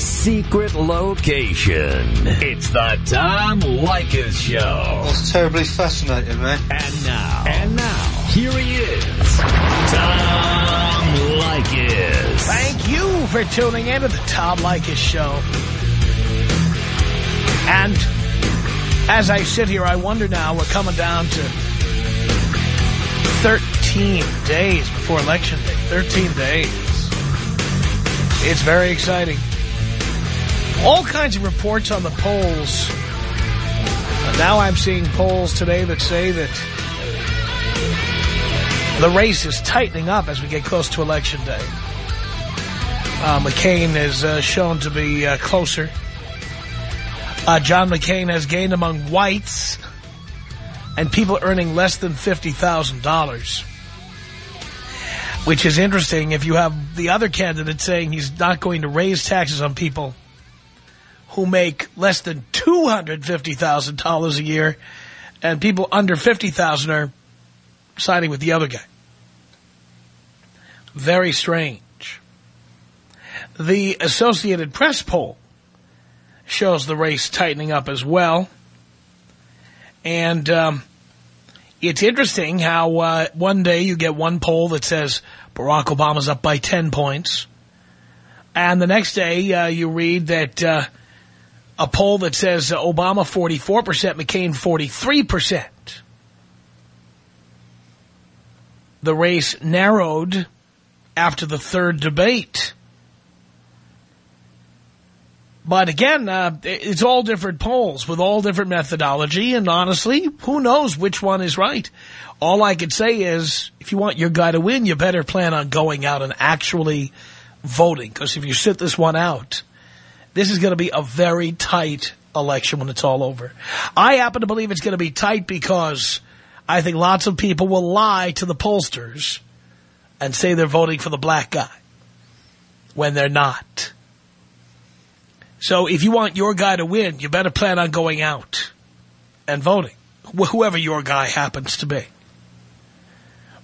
secret location. It's the Tom Leykis Show. That's terribly fascinating, man. And now. And now. Here he is. Tom Leykis. Thank you for tuning in to the Tom Leykis Show. And as I sit here, I wonder now, we're coming down to 13 days before Election Day. 13 days. It's very exciting. All kinds of reports on the polls. And now I'm seeing polls today that say that the race is tightening up as we get close to Election Day. Uh, McCain is uh, shown to be uh, closer. Uh, John McCain has gained among whites and people earning less than $50,000. Which is interesting if you have the other candidate saying he's not going to raise taxes on people who make less than $250,000 a year and people under 50,000 are siding with the other guy. Very strange. The Associated Press poll shows the race tightening up as well. And um, it's interesting how uh, one day you get one poll that says Barack Obama's up by 10 points. And the next day uh, you read that uh, a poll that says Obama 44%, McCain 43%. The race narrowed after the third debate. But again, uh, it's all different polls with all different methodology. And honestly, who knows which one is right? All I can say is if you want your guy to win, you better plan on going out and actually voting. Because if you sit this one out, this is going to be a very tight election when it's all over. I happen to believe it's going to be tight because I think lots of people will lie to the pollsters and say they're voting for the black guy when they're not. So if you want your guy to win, you better plan on going out and voting, wh whoever your guy happens to be.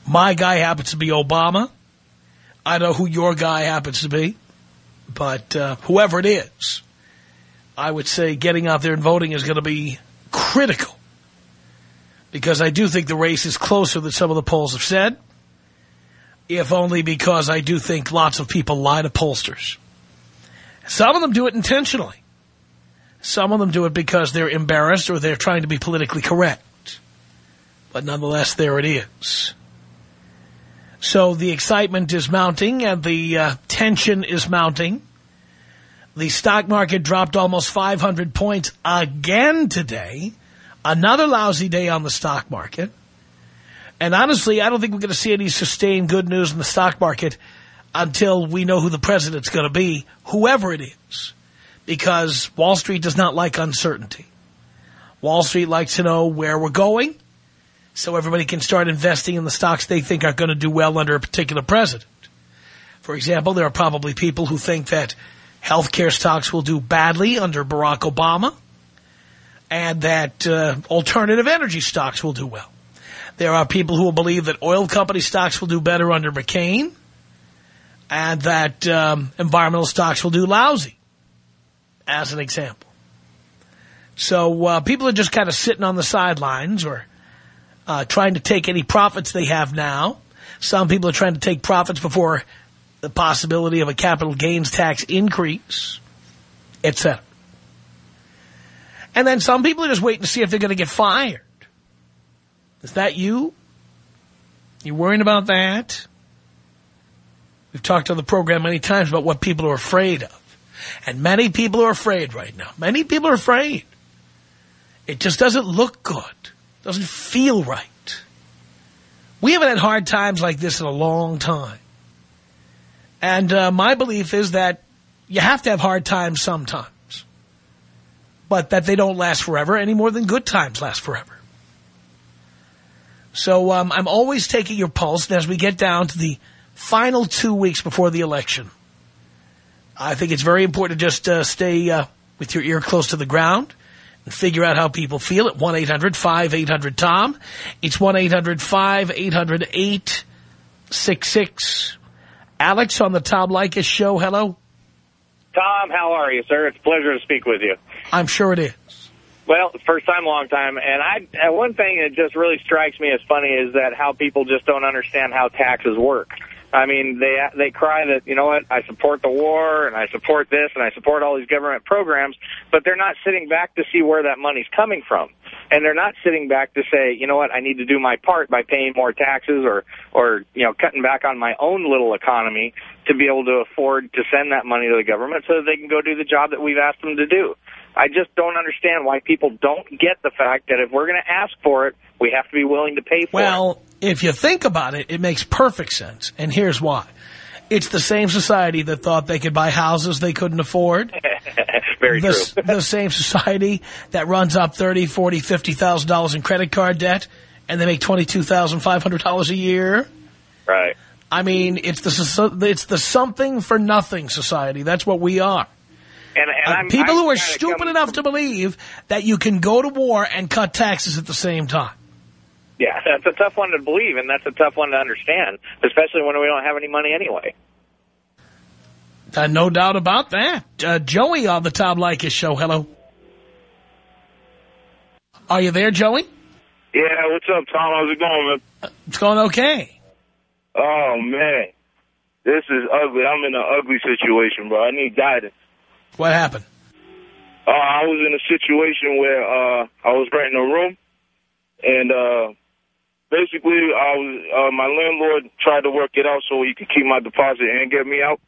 My guy happens to be Obama. I know who your guy happens to be. But uh, whoever it is, I would say getting out there and voting is going to be critical. Because I do think the race is closer than some of the polls have said. If only because I do think lots of people lie to pollsters. Some of them do it intentionally. Some of them do it because they're embarrassed or they're trying to be politically correct. But nonetheless, there it is. So the excitement is mounting and the uh, tension is mounting. The stock market dropped almost 500 points again today. Another lousy day on the stock market. And honestly, I don't think we're going to see any sustained good news in the stock market until we know who the president's going to be, whoever it is. Because Wall Street does not like uncertainty. Wall Street likes to know where we're going so everybody can start investing in the stocks they think are going to do well under a particular president. For example, there are probably people who think that healthcare stocks will do badly under Barack Obama and that uh, alternative energy stocks will do well. There are people who will believe that oil company stocks will do better under McCain and that um, environmental stocks will do lousy, as an example. So uh, people are just kind of sitting on the sidelines or uh, trying to take any profits they have now. Some people are trying to take profits before the possibility of a capital gains tax increase, etc. And then some people are just waiting to see if they're going to get fired. Is that you? You worrying about that? We've talked on the program many times about what people are afraid of. And many people are afraid right now. Many people are afraid. It just doesn't look good. Doesn't feel right. We haven't had hard times like this in a long time. And uh, my belief is that you have to have hard times sometimes. But that they don't last forever any more than good times last forever. So um, I'm always taking your pulse. And as we get down to the final two weeks before the election, I think it's very important to just uh, stay uh, with your ear close to the ground figure out how people feel at 1-800-5800-TOM. It's 1-800-5800-866. Alex on the Tom Leykis show. Hello. Tom, how are you, sir? It's a pleasure to speak with you. I'm sure it is. Well, first time, long time. And I, uh, one thing that just really strikes me as funny is that how people just don't understand how taxes work. I mean, they they cry that, you know what, I support the war, and I support this, and I support all these government programs, but they're not sitting back to see where that money's coming from. And they're not sitting back to say, you know what, I need to do my part by paying more taxes or, or you know, cutting back on my own little economy to be able to afford to send that money to the government so that they can go do the job that we've asked them to do. I just don't understand why people don't get the fact that if we're going to ask for it, we have to be willing to pay for well, it. Well, if you think about it, it makes perfect sense. And here's why. It's the same society that thought they could buy houses they couldn't afford. Very the, true. the same society that runs up thirty, forty, fifty thousand dollars in credit card debt, and they make twenty-two thousand five hundred dollars a year. Right. I mean, it's the it's the something for nothing society. That's what we are. And, and uh, people I'm who are stupid enough to believe that you can go to war and cut taxes at the same time. Yeah, that's a tough one to believe, and that's a tough one to understand, especially when we don't have any money anyway. Uh, no doubt about that. Uh, Joey on the Tom Leykis show. Hello. Are you there, Joey? Yeah, what's up, Tom? How's it going, man? Uh, it's going okay. Oh, man. This is ugly. I'm in an ugly situation, bro. I need guidance. What happened? Uh, I was in a situation where uh, I was renting a room, and uh, basically, I was uh, my landlord tried to work it out so he could keep my deposit and get me out.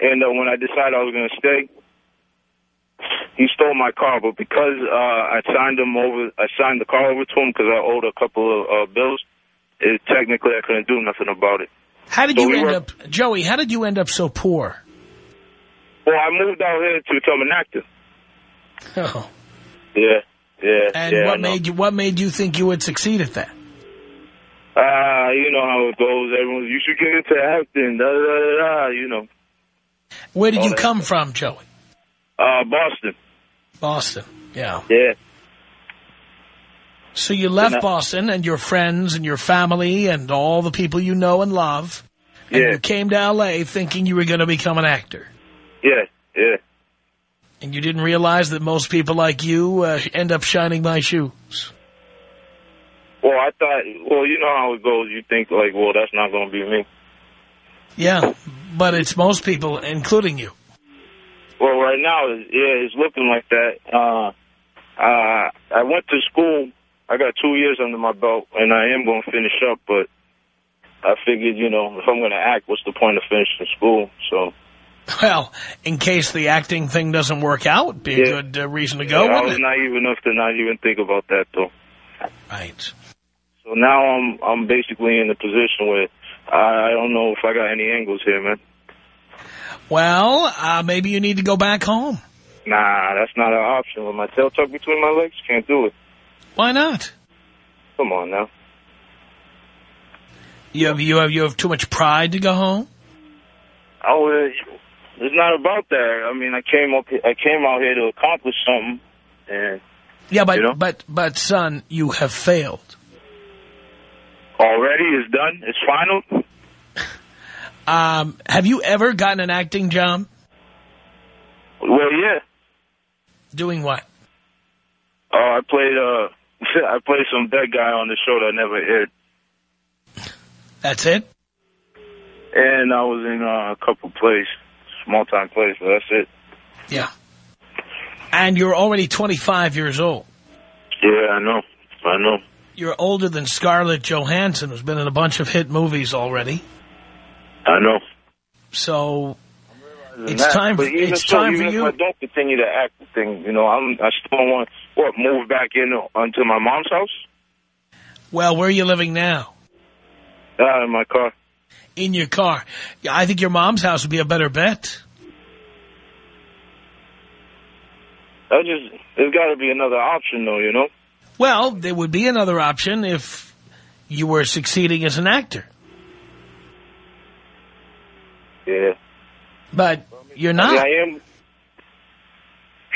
And uh, when I decided I was going to stay, he stole my car. But because uh, I signed him over, I signed the car over to him because I owed a couple of uh, bills. It, technically, I couldn't do nothing about it. How did So you we end up, Joey? How did you end up so poor? Well, I moved out here to become an actor. Oh. Yeah, yeah, And yeah. What made you what made you think you would succeed at that? Ah, you know how it goes. Everyone, you should get into acting. Da da da da. You know, Where did you that- come from, Joey? uh, Boston. Boston. Yeah. Yeah, So you left And I- Boston and your friends and your family and all the people you know and love. And Yeah. you came to L.A. thinking you were going to become an actor. yeah, yeah. And you didn't realize that most people like you uh, end up shining my shoes. Well, I thought. Well, you know how it goes. You think like, well, that's not going to be me. Yeah, but it's most people, including you. Well, right now, yeah, it's looking like that. Uh, uh, I went to school. I got two years under my belt, and I am going to finish up. But I figured, you know, if I'm going to act, what's the point of finishing school? So. Well, in case the acting thing doesn't work out, would be a good uh, reason to go, yeah, I was it? naive enough to not even think about that, though. Right. So now I'm I'm basically in a position where I, I don't know if I got any angles here, man. Well, uh, maybe you need to go back home. Nah, that's not an option. With my tail tucked between my legs, can't do it. Why not? Come on now. You have you have you have too much pride to go home. Oh, it's not about that. I mean, I came up, I came out here to accomplish something, and Yeah, but You know? but but son, you have failed. Already it's done. It's final. Um, have you ever gotten an acting job? Well, yeah. Doing what? Oh, I played. Uh, I played some dead guy on the show that I never aired, That's it. and I was in uh, a couple plays, small time plays, but that's it. Yeah. And you're already 25 years old. Yeah, I know. I know. You're older than Scarlett Johansson, who's been in a bunch of hit movies already. I know. So It's that. time- For, it's so, time for you- If I don't continue to act thing, you know, I'm I still want what move back in onto my mom's house. Well, where are you living now? Out in my car. In your car. Yeah, I think your mom's house would be a better bet. I just there's got to be another option, though. You know. Well, there would be another option if you were succeeding as an actor. Yeah. But you're I, mean, not. I am.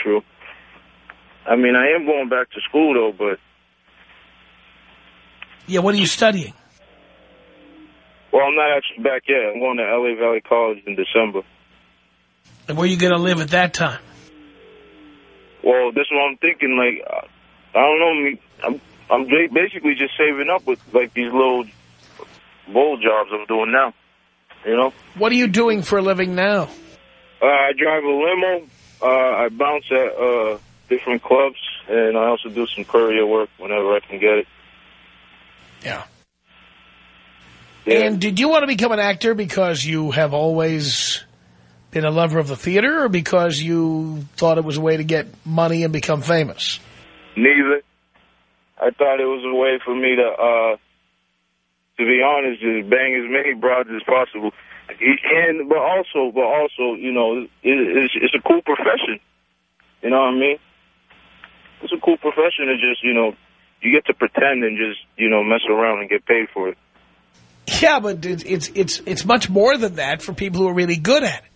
True. I mean, I am going back to school though, but Yeah, what are you studying? well, I'm not actually back yet. I'm going to LA Valley College in December. And where are you going to live at that time? Well, this is what I'm thinking. Like, I don't know. I'm I'm basically just saving up with like these little bowl jobs I'm doing now. You know, What are you doing for a living now? uh, I drive a limo. Uh, I bounce at uh, different clubs, and I also do some courier work whenever I can get it. Yeah. Yeah. And did you want to become an actor because you have always been a lover of the theater or because you thought it was a way to get money and become famous? Neither. I thought it was a way for me to, uh, to be honest, just bang as many broads as possible. And but also, but also, you know, it, it's it's a cool profession. You know what I mean? It's a cool profession to just, you know, you get to pretend and just, you know, mess around and get paid for it. Yeah, but it- it's it's it's much more than that for people who are really good at it.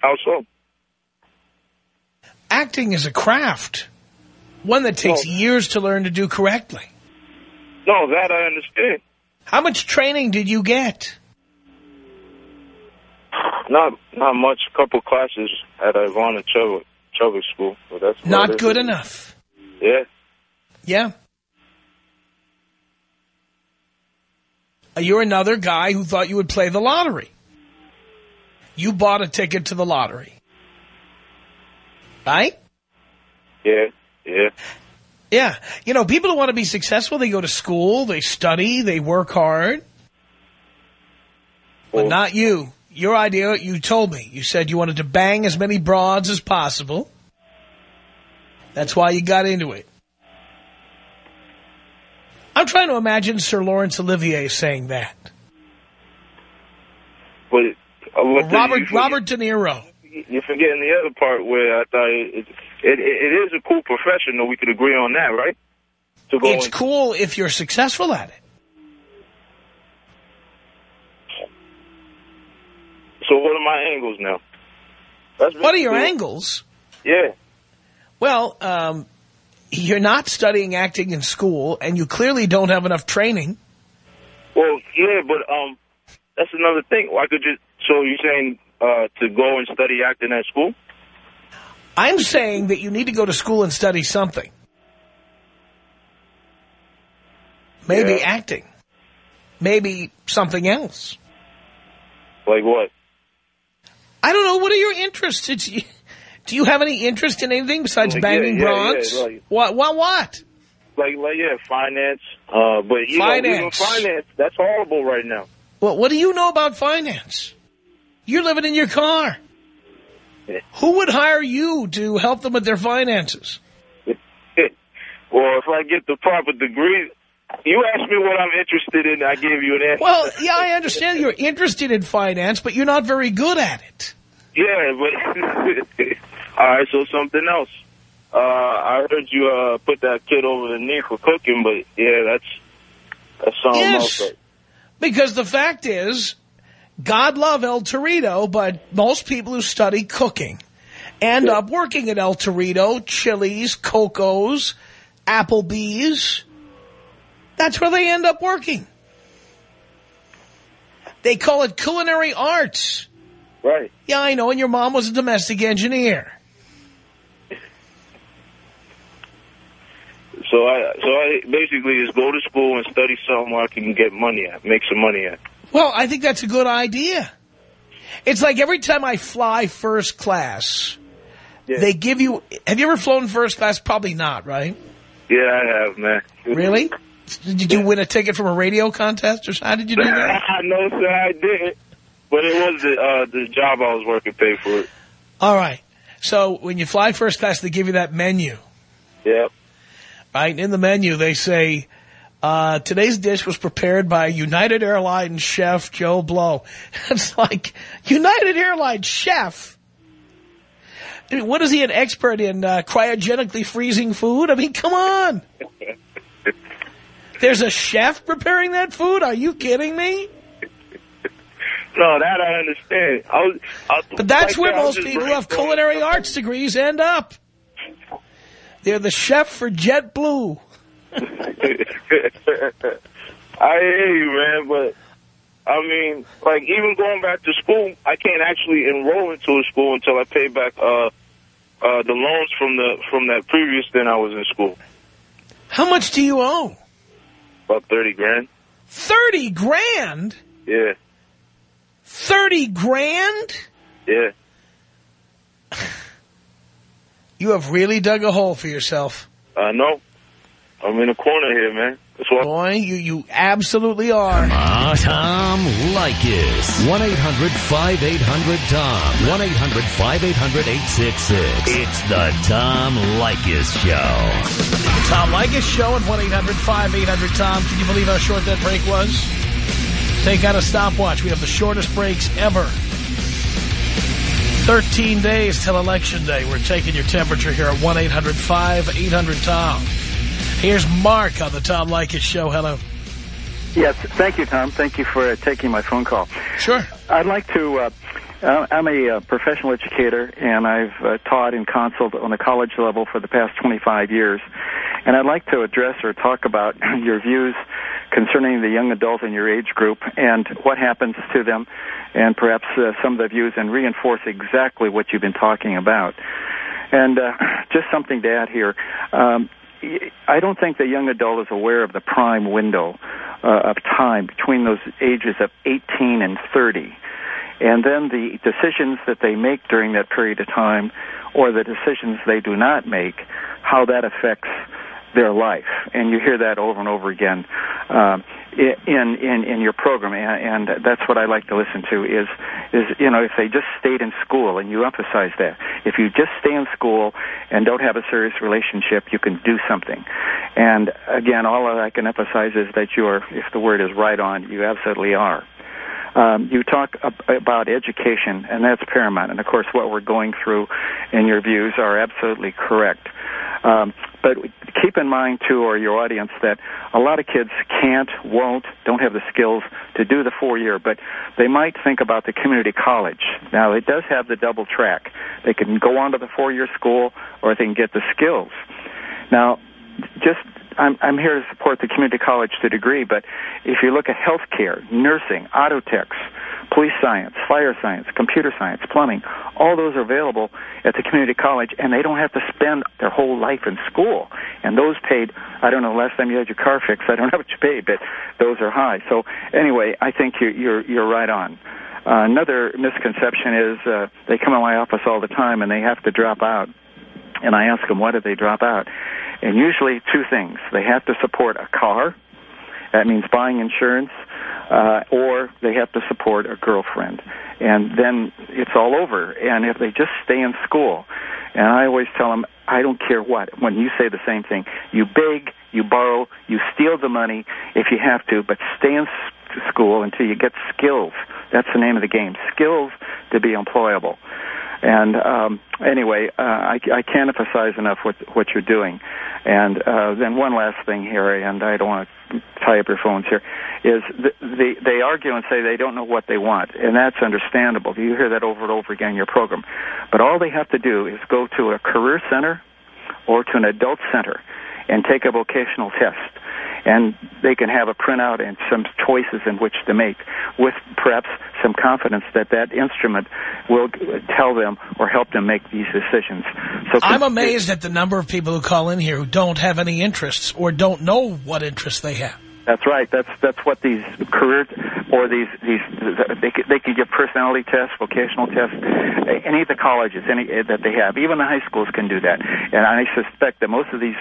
How so? Acting is a craft, one that takes Well- years to learn to do correctly. No, that I understand. How much training did you get? Not not much. A couple classes at Ivana Chubbuck School, but that's Not good enough. Yeah. Yeah. You're another guy who thought you would play the lottery. You bought a ticket to the lottery. Right? Yeah. Yeah. Yeah. You know, people who want to be successful, they go to school, they study, they work hard. But not you. Your idea, you told me. You said you wanted to bang as many broads as possible. That's why you got into it. I'm trying to imagine Sir Laurence Olivier saying that. But uh, Robert Robert De Niro. You're forgetting the other part where I thought it, it, it, is a cool profession, though we could agree on that, right? To go It's cool if you're successful at it. So what are my angles now? That's What are your basically- angles? Yeah. Well, um, you're not studying acting in school, and you clearly don't have enough training. Well, yeah, but um, that's another thing. I could just. So you're saying uh, to go and study acting at school? I'm saying that you need to go to school and study something. Maybe Yeah. acting. Maybe something else. Like what? I don't know. What are your interests? It's, do you have any interest in anything besides Like, banging yeah, bronze? yeah, like- what? What? What? Like, like yeah, finance. Uh, but you know, Finance. finance. That's horrible right now. Well, what do you know about finance? You're living in your car. Who would hire you to help them with their finances? well, if I get the proper degree, you asked me what I'm interested in. I gave you an answer. Well, yeah, I understand you're interested in finance, but you're not very good at it. Yeah, but all right. So something else. Uh, I heard you uh, put that kid over the knee for cooking, but yeah, that's that's something Yes. else. Because the fact is, God love El Torito, but most people who study cooking end Yeah. up working at El Torito, Chili's, Coco's, Applebee's. That's where they end up working. They call it culinary arts. Right. Yeah, I know, and your mom was a domestic engineer. So I so I basically just go to school and study something where I can get money at, make some money at. Well, I think that's a good idea. It's like every time I fly first class, Yeah. they give you... Have you ever flown first class? Probably not, right? Yeah, I have, man. Really? Did you win a ticket from a radio contest or how did you do that? no, sir, I didn't. But it was the uh, the job I was working paid for it. All right. So when you fly first class, they give you that menu, Yep. right? In the menu, they say, uh, today's dish was prepared by United Airlines chef Joe Blow. It's like, United Airlines chef? I mean, what is he, an expert in uh, cryogenically freezing food? I mean, come on. There's a chef preparing that food? Are you kidding me? No, that I understand. I was, I, But that's like where that, most people who have culinary arts degrees end up. They're the chef for JetBlue. I hear you, man, but I mean, like even going back to school, I can't actually enroll into a school until I pay back uh, uh, the loans from the from that previous then I was in school. How much do you owe? About thirty grand. 30 grand? Yeah, 30 grand? yeah. You have really dug a hole for yourself. I know. I'm in a corner here, man. That's what. Boy, you, you absolutely are. Ah, Tom Leykis. 1-800-5800-TOM. 1-800-5800-866. It's the Tom Leykis Show. Tom Leykis show at 1-800-5800-TOM. Can you believe how short that break was? Take out a stopwatch. We have the shortest breaks ever. 13 days till Election Day. We're taking your temperature here at 1-800-5800-TOM. Here's Mark on the Tom Leykis show. Hello. Yes, thank you, Tom. Thank you for uh, taking my phone call. Sure. I'd like to. Uh, uh, I'm a uh, professional educator, and I've uh, taught and counseled on the college level for the past 25 years. And I'd like to address or talk about your views concerning the young adult in your age group and what happens to them, and perhaps uh, some of the views, and reinforce exactly what you've been talking about. And uh, just something to add here. Um, I don't think the young adult is aware of the prime window uh, of time between those ages of 18 and 30. And then the decisions that they make during that period of time, or the decisions they do not make, how that affects their life. And you hear that over and over again um, in in in your program, and, and that's what I like to listen to. Is is you know if they just stayed in school, and you emphasize that if you just stay in school and don't have a serious relationship, you can do something. And again, all I can emphasize is that you are, if the word is right on, you absolutely are. Um, you talk ab- about education, and that's paramount. And of course, what we're going through in your views are absolutely correct. Um, but keep in mind, too, or your audience, that a lot of kids can't, won't, don't have the skills to do the four year, but they might think about the community college. Now, it does have the double track. They can go on to the four year school, or they can get the skills. Now, just I'm, I'm here to support the community college to degree, but if you look at healthcare, nursing, auto techs, police science, fire science, computer science, plumbing, all those are available at the community college, and they don't have to spend their whole life in school. And those paid, I don't know, last time you had your car fixed, I don't know what you paid, but those are high. So anyway, I think you're, you're, you're right on. Uh, another misconception is uh, they come in my office all the time and they have to drop out. And I ask them, why did they drop out? And usually two things. They have to support a car. That means buying insurance. Uh, or they have to support a girlfriend. And then it's all over. And if they just stay in school, and I always tell them, I don't care what, when you say the same thing, you beg, you borrow, you steal the money if you have to, but stay in school until you get skills. That's the name of the game. Skills to be employable. And um, anyway, uh, I, I can't emphasize enough what what you're doing. And uh, then one last thing here, and I don't want to tie up your phones here, is the, the, they argue and say they don't know what they want, and that's understandable. You hear that over and over again in your program. But all they have to do is go to a career center or to an adult center and take a vocational test and they can have a printout and some choices in which to make with perhaps some confidence that that instrument will tell them or help them make these decisions. So I'm amazed at the number of people who call in here who don't have any interests or don't know what interests they have. That's right. That's that's what these career or these these they they can give personality tests, vocational tests, any of the colleges, any that they have. Even the high schools can do that. And I suspect that most of these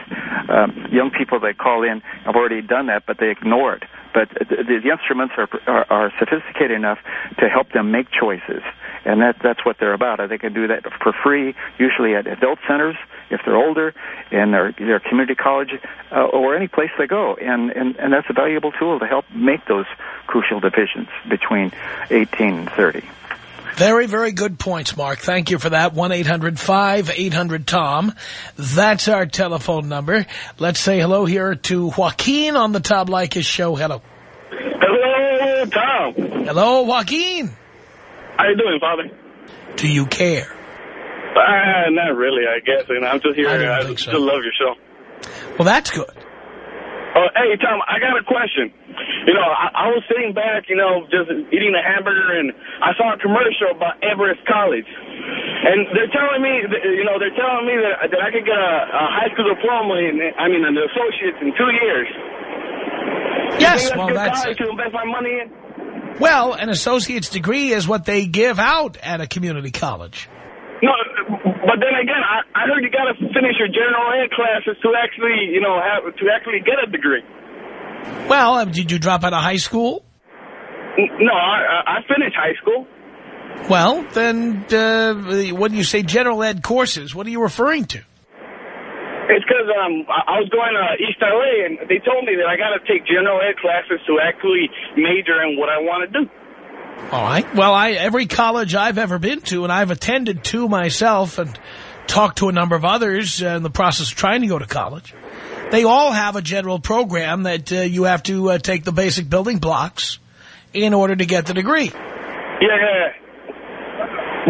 um, young people that call in have already done that, but they ignore it. But the, the instruments are, are are sophisticated enough to help them make choices, and that that's what they're about. They can do that for free, usually at adult centers if they're older, in their their community college, uh, or any place they go, and, and and that's a valuable tool to help make those crucial divisions between 18 and 30. Very, very good points, Mark. Thank you for that. 1-800-5800-TOM. That's our telephone number. Let's say hello here to Joaquin on the Tom Leykis show. Hello. Hello, Tom. Hello, Joaquin. How you doing, Father? Do you care? Uh, not really, I guess. And I'm just here. I don't I, so. still love your show. Well, that's good. Oh, hey, Tom, I got a question. You know, I, I was sitting back, you know, just eating a hamburger, and I saw a commercial about Everest College. And they're telling me, that, you know, they're telling me that, that I could get a, a high school diploma, in, I mean, an associate's in two years. Yes, think well, that's... to invest my money in? Well, an associate's degree is what they give out at a community college. No, but then again, I, I heard you got to finish your general ed classes to actually, you know, have to actually get a degree. Well, uh, did you drop out of high school? No, I, I finished high school. Well, then uh, when you say general ed courses, what are you referring to? It's because um, I I was going to East LA, and they told me that I got to take general ed classes to actually major in what I want to do. All right. Well, I every college I've ever been to, and I've attended to myself and talked to a number of others uh, in the process of trying to go to college, they all have a general program that uh, you have to uh, take the basic building blocks in order to get the degree. Yeah, yeah.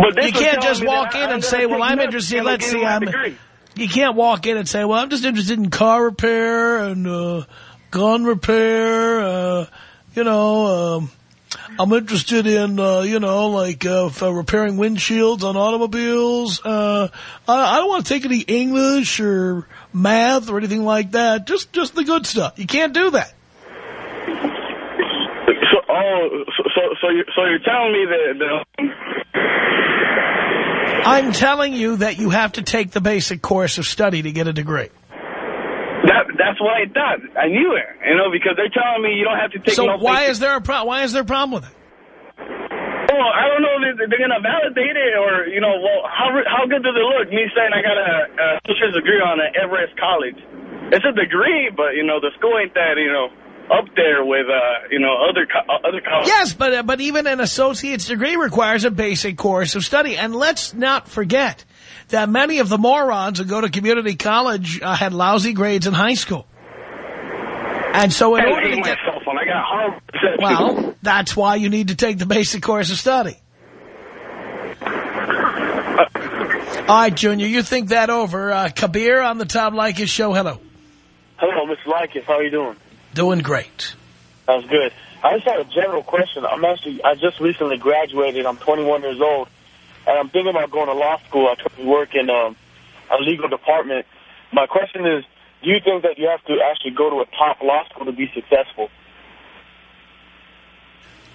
But You can't just walk in I'm and say, well, I'm interested, let's see, I'm... degree. You can't walk in and say, well, I'm just interested in car repair and uh, gun repair, uh, you know, um, I'm interested in, uh, you know, like uh, repairing windshields on automobiles. Uh, I, I don't want to take any English or math or anything like that. Just just the good stuff. You can't do that. So, oh, so, so, so, you're, so you're telling me that, that I'm telling you that you have to take the basic course of study to get a degree. That that's what I thought. I knew it, you know, because they're telling me you don't have to take So no why is there a pro why is there a problem with it? Well, I don't know if they're, going to validate it or, you know, well, how how good does it look? Me saying I got a, a associate's degree on an Everest College. It's a degree, but, you know, the school ain't that, you know, up there with, uh, you know, other co other colleges. Yes, but uh, but even an associate's degree requires a basic course of study. And let's not forget that many of the morons who go to community college uh, had lousy grades in high school. And so in I order to get... myself when I got perception. Well, that's why you need to take the basic course of study. All right, Junior, you think that over. Uh, Kabir on the Tom Leykis show. Hello. Hello, Mr. Likens. How are you doing? Doing great. That's good. I just had a general question. I'm actually, I just recently graduated. I'm 21 years old, and I'm thinking about going to law school. I currently work in um, a legal department. My question is, do you think that you have to actually go to a top law school to be successful?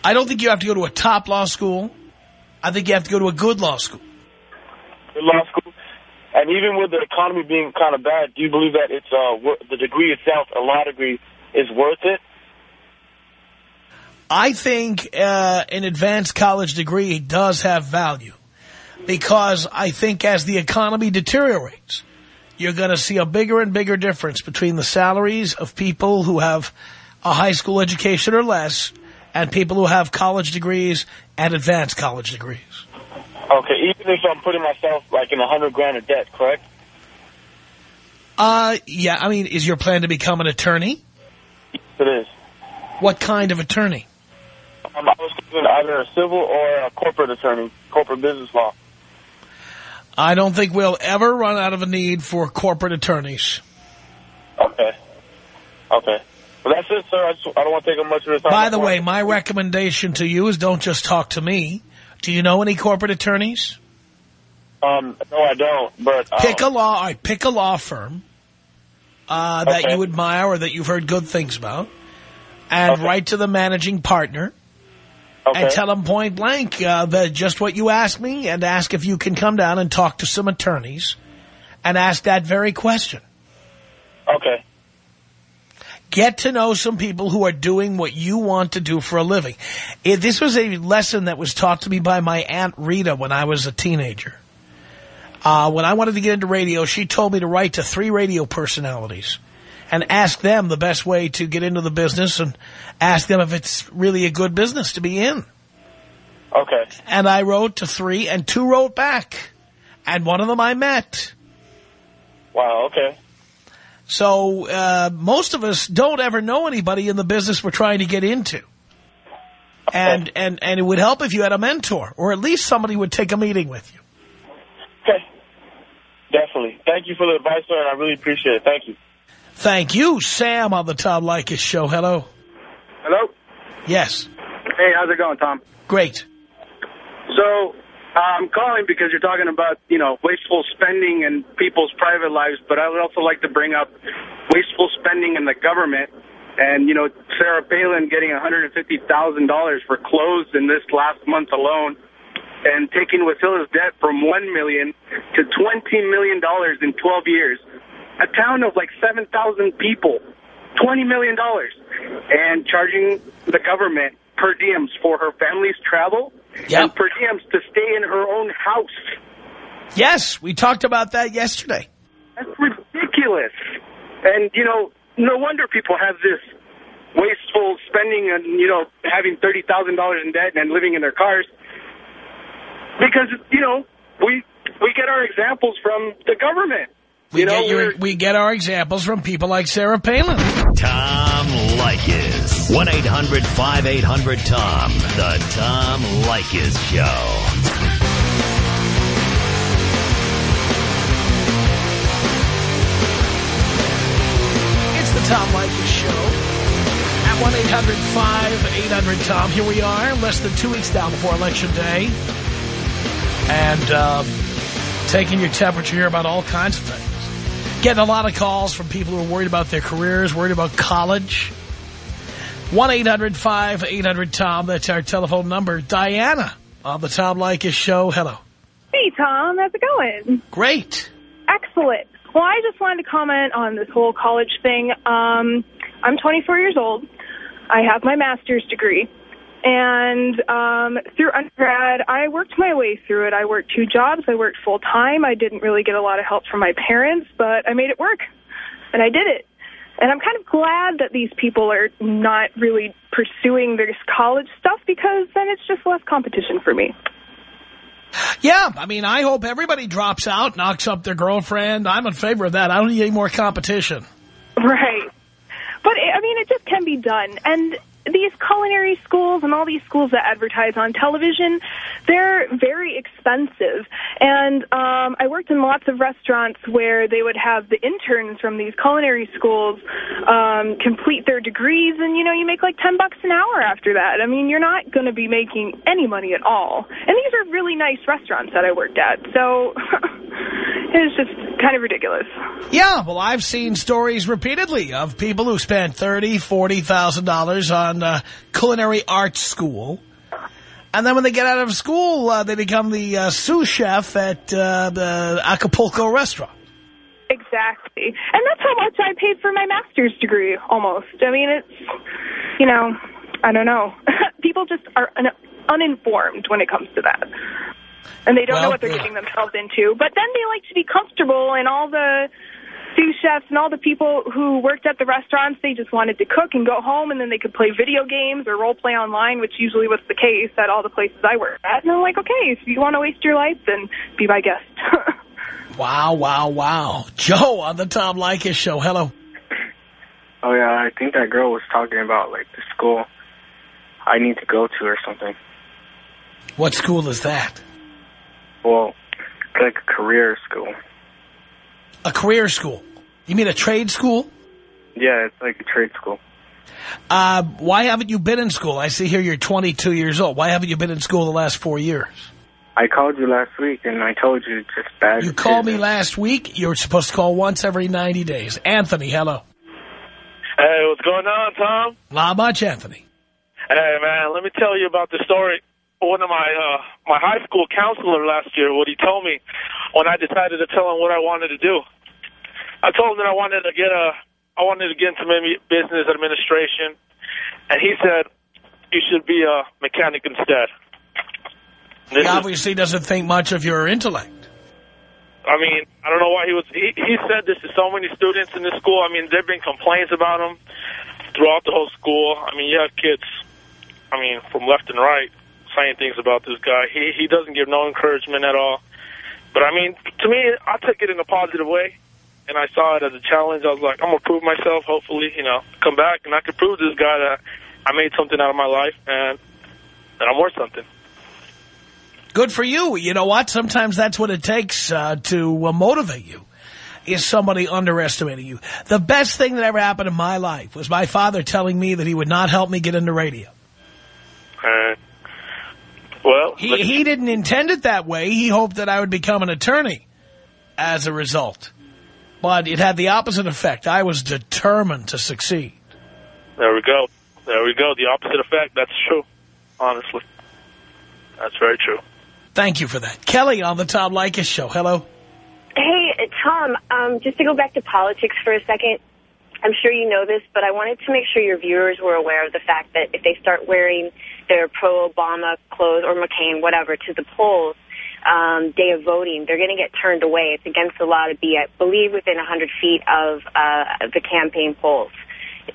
I don't think you have to go to a top law school. I think you have to go to a good law school. Good law school? And even with the economy being kind of bad, do you believe that it's uh, the degree itself, a law degree, is worth it? I think uh, an advanced college degree does have value because I think as the economy deteriorates, you're going to see a bigger and bigger difference between the salaries of people who have a high school education or less and people who have college degrees and advanced college degrees. Okay, even if I'm putting myself like in a hundred grand of debt, correct? Uh, yeah, I mean, is your plan to become an attorney? It is. What kind of attorney? Um, I was thinking either a civil or a corporate attorney, corporate business law. I don't think we'll ever run out of a need for corporate attorneys. Okay. Okay. Well, that's it, sir. I, just, I don't want to take up much of your time. By the way, my recommendation to you is don't just talk to me. Do you know any corporate attorneys? Um, no, I don't. But uh, Pick a law, right, pick a law firm uh, that Okay. you admire or that you've heard good things about, and Okay. write to the managing partner okay. and tell them point blank uh, that just what you asked me, and ask if you can come down and talk to some attorneys, and ask that very question. Okay. Get to know some people who are doing what you want to do for a living. It, this was a lesson that was taught to me by my Aunt Rita when I was a teenager. Uh, when I wanted to get into radio, she told me to write to three radio personalities and ask them the best way to get into the business and ask them if it's really a good business to be in. Okay. And I wrote to three, and two wrote back. And one of them I met. Wow. Okay. So uh, most of us don't ever know anybody in the business we're trying to get into. And, and, and it would help if you had a mentor, or at least somebody would take a meeting with you. Okay. Definitely. Thank you for the advice, sir, and I really appreciate it. Thank you. Thank you. Sam on the Tom Leykis show. Hello. Hello? Yes. Hey, how's it going, Tom? Great. So, uh, I'm calling because you're talking about, you know, wasteful spending and people's private lives, but I would also like to bring up wasteful spending in the government. And, you know, Sarah Palin getting $150,000 for clothes in this last month alone and taking Wasilla's debt from 1 million to $20 million in 12 years. A town of like 7,000 people, $20 million, and charging the government per diems for her family's travel Yep. and per diems to stay in her own house. Yes, we talked about that yesterday. That's ridiculous. And, you know, no wonder people have this wasteful spending and, you know, having $30,000 in debt and living in their cars. Because, you know, we we get our examples from the government. We, you know, get your, we're- get our examples from people like Sarah Palin. Tom Leykis. 1-800-5800-TOM. The Tom Leykis Show. It's the Tom Leykis Show. At 1-800-5800-TOM. Here we are, less than two weeks down before Election Day. And um, taking your temperature here about all kinds of things. Getting a lot of calls from people who are worried about their careers, worried about college. 1-800-5800-TOM. That's our telephone number. Diana on the Tom Leykis Show. Hello. Hey, Tom. How's it going? Great. Excellent. Well, I just wanted to comment on this whole college thing. Um, I'm 24 years old. I have my master's degree. And um, through undergrad, I worked my way through it. I worked two jobs. I worked full time. I didn't really get a lot of help from my parents, but I made it work. And I did it. And I'm kind of glad that these people are not really pursuing this college stuff because then it's just less competition for me. Yeah, I mean, I hope everybody drops out, knocks up their girlfriend. I'm in favor of that. I don't need any more competition. Right. But, I mean, it just can be done. And these culinary schools and all these schools that advertise on television, they're very expensive. And um, I worked in lots of restaurants where they would have the interns from these culinary schools um, complete their degrees, and, you know, you make like 10 bucks an hour after that. I mean, you're not going to be making any money at all. And these are really nice restaurants that I worked at. So it's just kind of ridiculous. Yeah, well, I've seen stories repeatedly of people who spent $30,000, $40,000 on uh, culinary arts school. And then when they get out of school, uh, they become the uh, sous chef at uh, the Acapulco restaurant. Exactly. And that's how much I paid for my master's degree, almost. I mean, it's, you know, I don't know. People just are un uninformed when it comes to that. And they don't know what they're yeah. getting themselves into. But then they like to be comfortable, and all the sous chefs and all the people who worked at the restaurants, they just wanted to cook and go home, and then they could play video games or role play online, which usually was the case at all the places I worked at. And I'm like, okay, if you want to waste your life, then be my guest. Wow, wow, wow. Joe on the Tom Leykis show. Hello. Oh yeah, I think that girl was talking about like the school I need to go to or something. What school is that? Well, like a career school. A career school. You mean a trade school? Yeah, it's like a trade school. Uh, why haven't you been in school? I see here you're 22 years old. Why haven't you been in school the last four years? I called you last week and I told you it's just bad. You called me last week. You're supposed to call once every 90 days. Anthony, hello. Hey, what's going on, Tom? Not much, Anthony. Hey, man, let me tell you about the story. One of my uh, my high school counselor last year, what he told me when I decided to tell him what I wanted to do. I told him that I wanted to get a, I wanted to get into maybe business administration, and he said you should be a mechanic instead. He obviously doesn't think much of your intellect. I mean, I don't know why he was. He, he said this to so many students in this school. I mean, there've been complaints about him throughout the whole school. I mean, you have kids. I mean, from left and right saying things about this guy. He he doesn't give no encouragement at all. But I mean, to me, I took it in a positive way, and I saw it as a challenge. I was like, I'm gonna prove myself. Hopefully, you know, come back and I can prove this guy that I made something out of my life and that I'm worth something. Good for you. You know what? Sometimes that's what it takes uh, to uh, motivate you. is somebody underestimating you. The best thing that ever happened in my life was my father telling me that he would not help me get into radio. Uh, well, He, he didn't intend it that way. He hoped that I would become an attorney as a result. But it had the opposite effect. I was determined to succeed. there we go. There we go. The opposite effect. That's true. Honestly, that's very true. Thank you for that. Kelly on the Tom Leykis show. Hello. Hey, Tom, um, just to go back to politics for a second, I'm sure you know this, but I wanted to make sure your viewers were aware of the fact that if they start wearing their pro-Obama clothes or McCain, whatever, to the polls um, day of voting, they're going to get turned away. It's against the law to be, I believe, within 100 feet of uh, the campaign polls.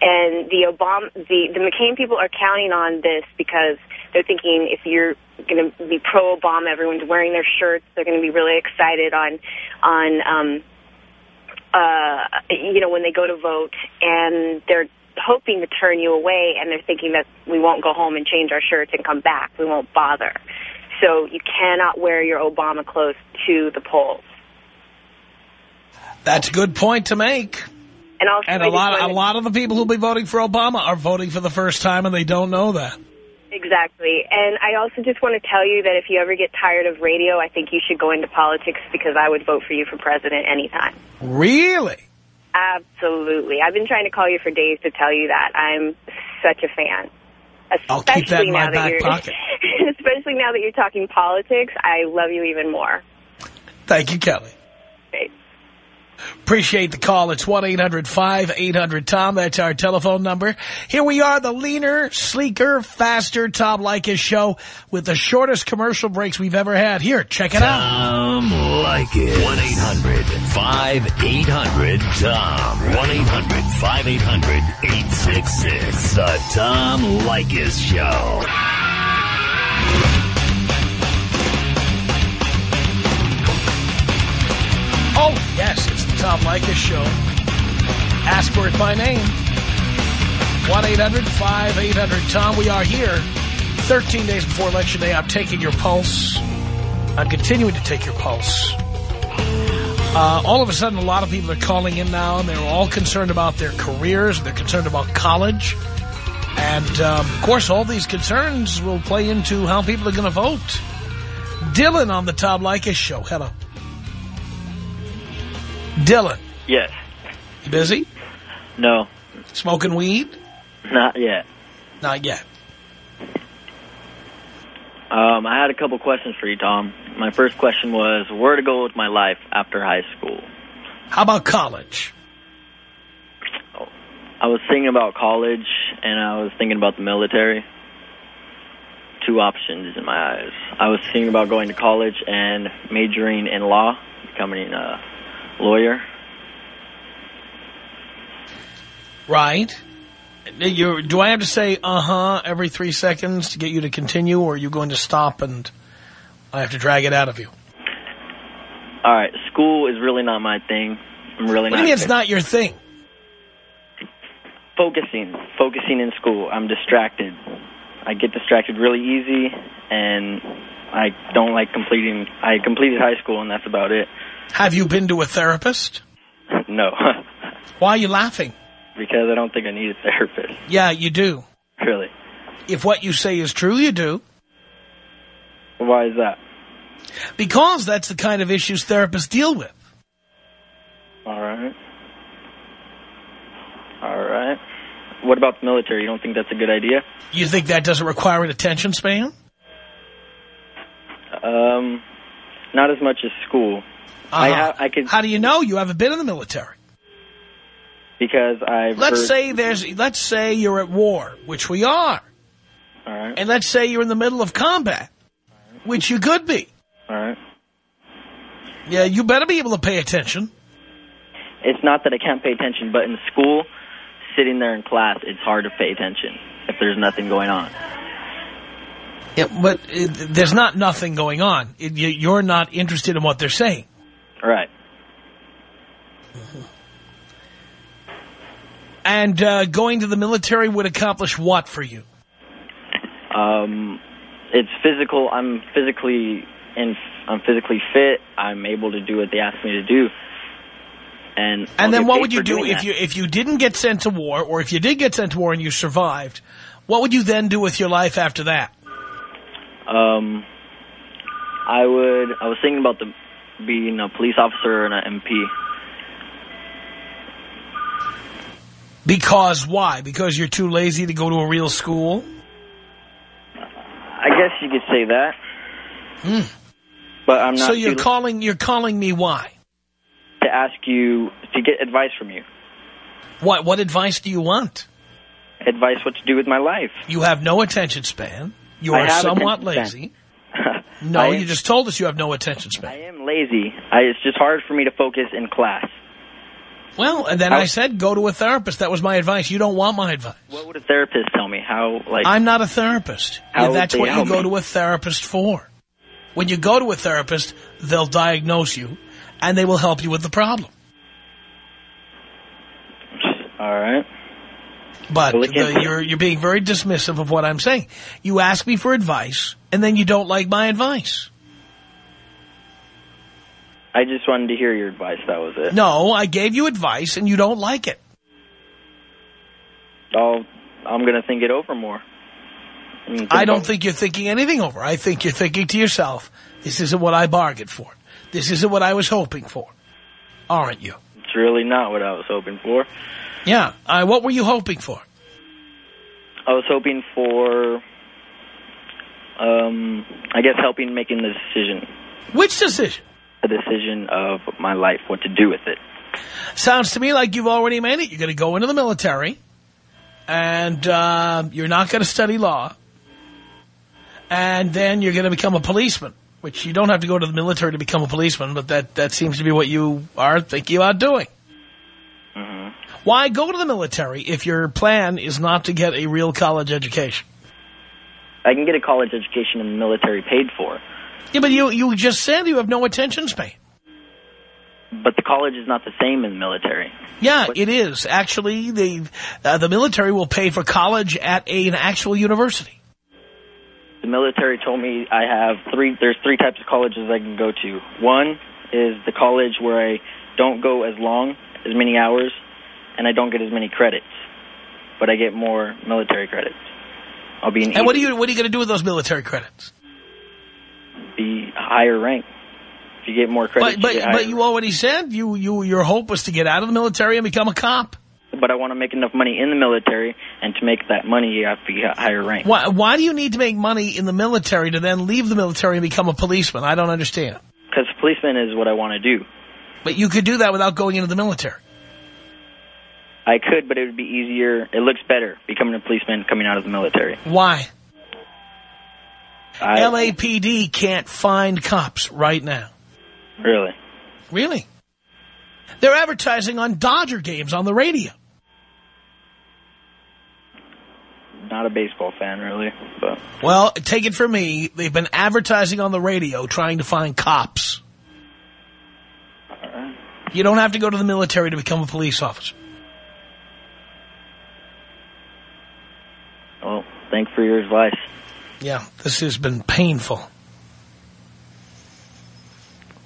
And the Obama, the, the McCain people are counting on this because they're thinking if you're going to be pro-Obama, everyone's wearing their shirts, they're going to be really excited on, on, um, uh, you know, when they go to vote, and they're hoping to turn you away, and they're thinking that we won't go home and change our shirts and come back. We won't bother. So you cannot wear your Obama clothes to the polls. That's a good point to make. And also, And a lot, a lot of the people who'll be voting for Obama are voting for the first time, and they don't know that. Exactly. And I also just want to tell you that if you ever get tired of radio, I think you should go into politics because I would vote for you for president anytime. Really? Absolutely. I've been trying to call you for days to tell you that. I'm such a fan. I'll keep that in Especially my now that back you're, pocket. especially now that you're talking politics, I love you even more. Thank you, Kelly. Great. Appreciate the call. It's 1-800-5800-TOM. That's our telephone number. Here we are, the leaner, sleeker, faster Tom Leykis show with the shortest commercial breaks we've ever had. Here, check it out. Tom Leykis. 1-800-5800-TOM. 1-800-5800-866. The Tom Leykis Show. Oh, yes, Tom Leykis show. Ask for it by name. 1-800-5800-TOM. We are here 13 days before Election Day. I'm taking your pulse. I'm continuing to take your pulse. Uh, all of a sudden, a lot of people are calling in now, and they're all concerned about their careers. They're concerned about college. And, um, of course, all these concerns will play into how people are going to vote. Dylan on the Tom Leykis show. Hello. Dylan. Yes. You busy? No. Smoking weed? Not yet. Not yet. Um, I had a couple questions for you, Tom. My first question was where to go with my life after high school. How about college? I was thinking about college, and I was thinking about the military. Two options in my eyes. I was thinking about going to college and majoring in law, becoming a lawyer. Right. You, do I have to say uh-huh every three seconds to get you to continue, or are you going to stop and I have to drag it out of you? All right, school is really not my thing. I'm really What not. do you mean it's not your thing? focusing, focusing in school. I'm distracted. I get distracted really easy, and I don't like completing. I completed high school, and that's about it. Have you been to a therapist? no, Why are you laughing? because I don't think I need a therapist. Yeah, you do. Really? If what you say is true, you do. Why is that? Because that's the kind of issues therapists deal with. All right. All right. What about the military? You don't think that's a good idea? You think that doesn't require an attention span? Um, not as much as school. I Uh-huh. I could How do you know you haven't been in the military? because I've. Let's say there's, let's say you're at war, which we are. All right. And let's say you're in the middle of combat, which you could be. All right. Yeah, you better be able to pay attention. It's not that I can't pay attention, but in school, sitting there in class, it's hard to pay attention if there's nothing going on. Yeah, but uh, there's not nothing going on. It, you, you're not interested in what they're saying. Right. And uh, going to the military would accomplish what for you? Um, it's physical. I'm physically and I'm physically fit. I'm able to do what they ask me to do. and And then what would you do if that. you if you didn't get sent to war, or if you did get sent to war and you survived? What would you then do with your life after that? Um, I would. I was thinking about the being a police officer and an MP. Because why? Because you're too lazy to go to a real school? I guess you could say that. Hmm. But I'm not. So you're calling you're calling me why? to ask you to get advice from you. What what advice do you want? Advice what to do with my life. You have no attention span. You I are somewhat lazy. No, you just told us you have no attention span. I am lazy. I, it's just hard for me to focus in class. Well, and then I- I said go to a therapist. That was my advice. You don't want my advice. What would a therapist tell me? How like I'm not a therapist. How That's what you go me? to a therapist for. When you go to a therapist, they'll diagnose you, and they will help you with the problem. all right? But Well, it the, you're you're being very dismissive of what I'm saying. You ask me for advice, and then you don't like my advice. I just wanted to hear your advice. That was it. No, I gave you advice, and you don't like it. I'll, I'm gonna think it over more. I don't think you're thinking anything over. I think you're thinking to yourself, this isn't what I bargained for. This isn't what I was hoping for. Aren't you? it's really not what I was hoping for. Yeah. Uh, what were you hoping for? I was hoping for, um, I guess helping making the decision, Which decision? the decision of my life, what to do with it. Sounds to me like you've already made it. You're going to go into the military, and uh, you're not going to study law, and then you're going to become a policeman, which you don't have to go to the military to become a policeman, but that, that seems to be what you are thinking about doing. Hmm Why go to the military if your plan is not to get a real college education? I can get a college education in the military paid for, Yeah, but you, you just said you have no attention span. but the college is not the same in the military. Yeah, it is. Actually, the, uh, the military will pay for college at a, an actual university. The military told me I have three. There's three types of colleges I can go to. One is the college where I don't go as long, as many hours, and I don't get as many credits, but I get more military credits. I'll be an And what are you what are you going to do with those military credits? be higher rank. If you get more credits, But but, you get but you already said you you your hope was to get out of the military and become a cop. but I want to make enough money in the military, and to make that money, you have to be a higher rank. Why why do you need to make money in the military to then leave the military and become a policeman? I don't understand. Because policeman is what I want to do. But you could do that without going into the military. I could, but it would be easier. It looks better becoming a policeman coming out of the military. Why? I, LAPD can't find cops right now. Really? Really? They're advertising on Dodger games on the radio. Not a baseball fan, really, but Well, take it from me, they've been advertising on the radio trying to find cops. You don't have to go to the military to become a police officer. Well, thanks for your advice. Yeah, this has been painful.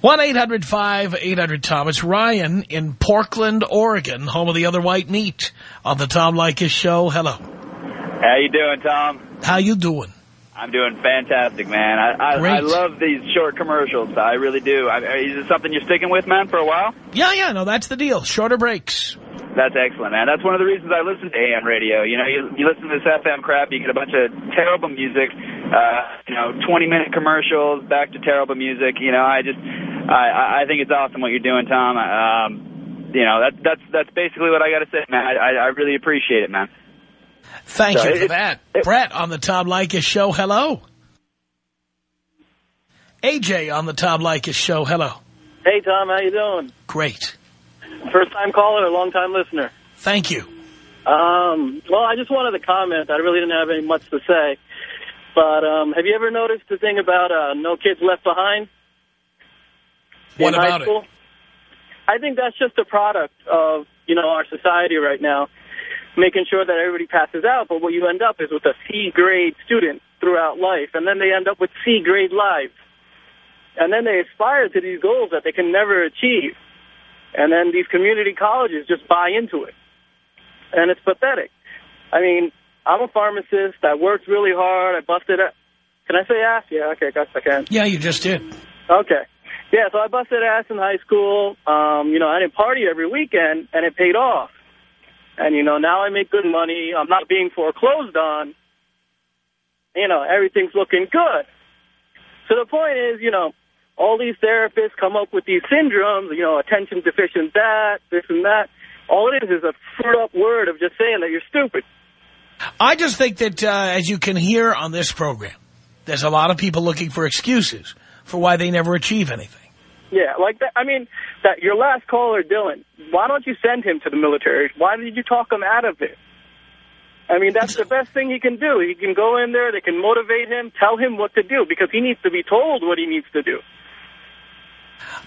1-800-5800-TOM. It's Ryan in Portland, Oregon, home of the other white meat on the Tom Leykis show. Hello. How you doing, Tom? How you doing? I'm doing fantastic, man. I I, I love these short commercials. I really do. I, is it something you're sticking with, man, for a while? Yeah, yeah, no, that's the deal. Shorter breaks. That's excellent, man. That's one of the reasons I listen to AM radio. You know, you, you listen to this FM crap, you get a bunch of terrible music, uh, you know, 20 minute commercials, back to terrible music. You know, I just, I, I I think it's awesome what you're doing, Tom. Um, you know, that, that's, that's basically what I got to say, man. I, I, I really appreciate it, man. Thank So you for it- that. Brett on the Tom Leykis show. Hello. AJ on the Tom Leykis show. Hello. Hey, Tom, how you doing? Great. First time caller, long time listener. Thank you. Um, well, I just wanted to comment. I really didn't have any much to say. But um, have you ever noticed the thing about uh, No Kids Left Behind? What in high about it? school? I think that's just a product of, you know, our society right now, making sure that everybody passes out. But what you end up is with a C-grade student throughout life, and then they end up with C-grade lives. And then they aspire to these goals that they can never achieve. And then these community colleges just buy into it. And it's pathetic. I mean, I'm a pharmacist. I worked really hard. I busted it. Can I say ass? Yeah, okay, I guess I can. Yeah, you just did. Okay. Yeah, so I busted ass in high school. Um, you know, I didn't party every weekend, and it paid off. And, you know, now I make good money. I'm not being foreclosed on. You know, everything's looking good. So the point is, you know, all these therapists come up with these syndromes, you know, attention deficient that, this and that. All it is is a screwed-up word of just saying that you're stupid. I just think that, uh, as you can hear on this program, there's a lot of people looking for excuses for why they never achieve anything. Yeah, like that. I mean, that your last caller, Dylan, why don't you send him to the military? Why did you talk him out of it? I mean, that's the best thing he can do. He can go in there, they can motivate him, tell him what to do, because he needs to be told what he needs to do.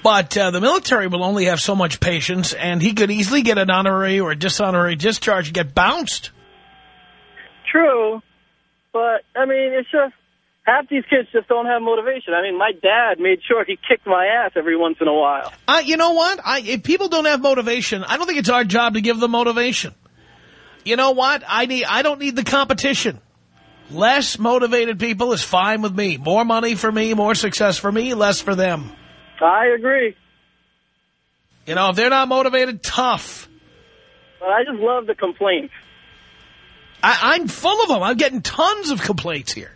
But uh, the military will only have so much patience, and he could easily get an honorary or a dishonorary discharge and get bounced. True, but, I mean, it's just, half these kids just don't have motivation. I mean, my dad made sure he kicked my ass every once in a while. Uh, you know what? I, if people don't have motivation, I don't think it's our job to give them motivation. You know what? I need. I don't need the competition. Less motivated people is fine with me. More money for me, more success for me, less for them. I agree. You know, if they're not motivated, tough. But I just love the complaints. I, I'm full of them. I'm getting tons of complaints here.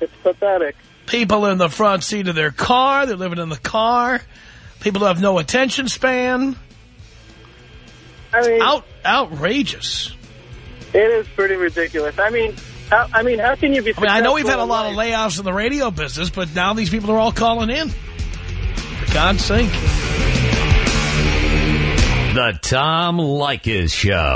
It's pathetic. People in the front seat of their car. They're living in the car. People who have no attention span. I mean, Out, outrageous. it is pretty ridiculous. I mean, how, I mean, how can you be? I mean, I know we've had a lot in of layoffs in the radio business, but now these people are all calling in. For God's sake. The Tom Leykis Show.